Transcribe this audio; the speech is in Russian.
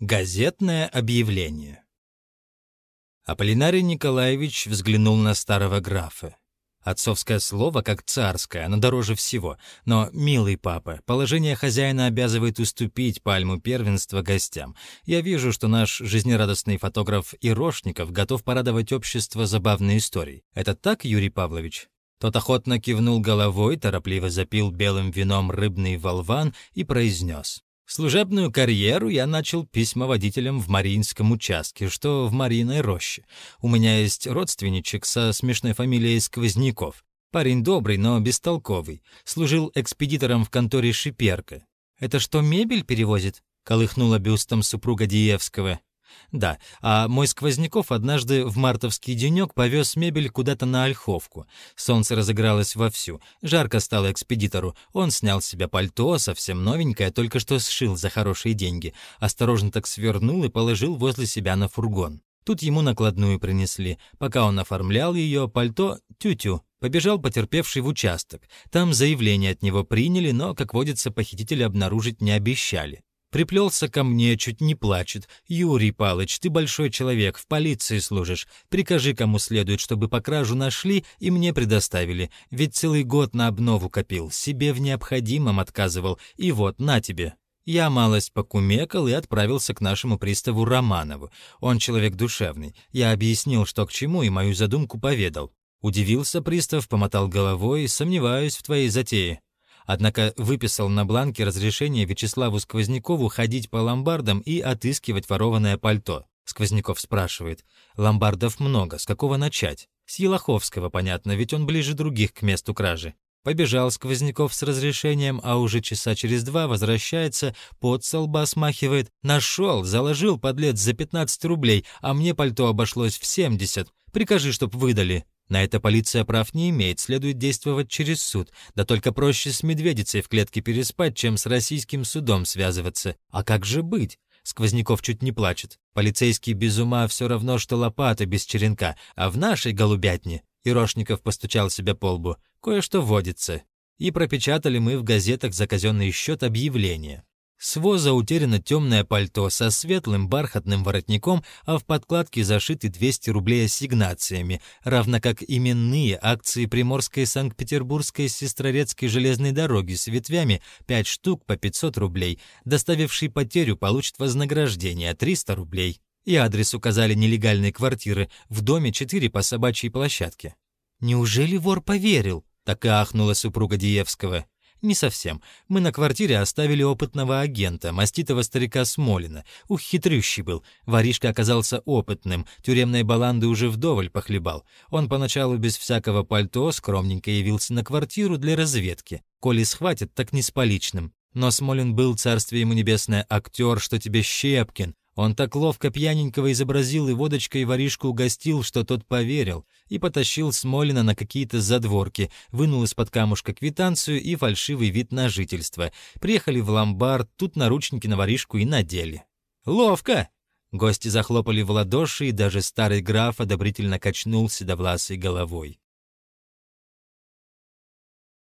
Газетное объявление. Аполлинарий Николаевич взглянул на старого графа. Отцовское слово, как царское, оно дороже всего. Но, милый папа, положение хозяина обязывает уступить пальму первенства гостям. Я вижу, что наш жизнерадостный фотограф Ирошников готов порадовать общество забавной историей. Это так, Юрий Павлович? Тот охотно кивнул головой, торопливо запил белым вином рыбный волван и произнес. Служебную карьеру я начал письмоводителем в Мариинском участке, что в Мариной роще. У меня есть родственничек со смешной фамилией Сквозняков. Парень добрый, но бестолковый. Служил экспедитором в конторе Шиперка. «Это что, мебель перевозит?» — колыхнула бюстом супруга Диевского. Да, а мой Сквозняков однажды в мартовский денек повез мебель куда-то на Ольховку. Солнце разыгралось вовсю. Жарко стало экспедитору. Он снял с себя пальто, совсем новенькое, только что сшил за хорошие деньги. Осторожно так свернул и положил возле себя на фургон. Тут ему накладную принесли. Пока он оформлял ее, пальто тю-тю. Побежал потерпевший в участок. Там заявление от него приняли, но, как водится, похитители обнаружить не обещали. Приплелся ко мне, чуть не плачет. «Юрий Палыч, ты большой человек, в полиции служишь. Прикажи, кому следует, чтобы по кражу нашли и мне предоставили. Ведь целый год на обнову копил, себе в необходимом отказывал. И вот, на тебе». Я малость покумекал и отправился к нашему приставу Романову. Он человек душевный. Я объяснил, что к чему, и мою задумку поведал. Удивился пристав, помотал головой, сомневаюсь в твоей затее. Однако выписал на бланке разрешение Вячеславу Сквознякову ходить по ломбардам и отыскивать ворованное пальто. Сквозняков спрашивает. «Ломбардов много, с какого начать?» «С Елоховского, понятно, ведь он ближе других к месту кражи». Побежал Сквозняков с разрешением, а уже часа через два возвращается, под со лба смахивает. «Нашел, заложил, подлец, за 15 рублей, а мне пальто обошлось в 70. Прикажи, чтоб выдали». На это полиция прав не имеет, следует действовать через суд. Да только проще с медведицей в клетке переспать, чем с российским судом связываться. А как же быть? Сквозняков чуть не плачет. Полицейский без ума все равно, что лопата без черенка. А в нашей голубятне Ирошников постучал себя по лбу. Кое-что водится. И пропечатали мы в газетах за казенный счет объявление. С воза утеряно темное пальто со светлым бархатным воротником, а в подкладке зашиты 200 рублей ассигнациями, равно как именные акции Приморской Санкт-Петербургской Сестрорецкой железной дороги с ветвями 5 штук по 500 рублей. Доставивший потерю получит вознаграждение 300 рублей. И адрес указали нелегальной квартиры в доме 4 по собачьей площадке. «Неужели вор поверил?» — так и ахнула супруга Диевского. Не совсем. Мы на квартире оставили опытного агента, маститого старика Смолина. Ух, хитрющий был. Воришка оказался опытным, тюремной баланды уже вдоволь похлебал. Он поначалу без всякого пальто скромненько явился на квартиру для разведки. Коли схватят, так не с поличным. Но Смолин был, царствие ему небесное, актер, что тебе Щепкин. Он так ловко пьяненького изобразил и водочкой воришку угостил, что тот поверил, и потащил Смолина на какие-то задворки, вынул из-под камушка квитанцию и фальшивый вид на жительство. Приехали в ломбард, тут наручники на воришку и надели. «Ловко!» Гости захлопали в ладоши, и даже старый граф одобрительно качнул седовласой головой.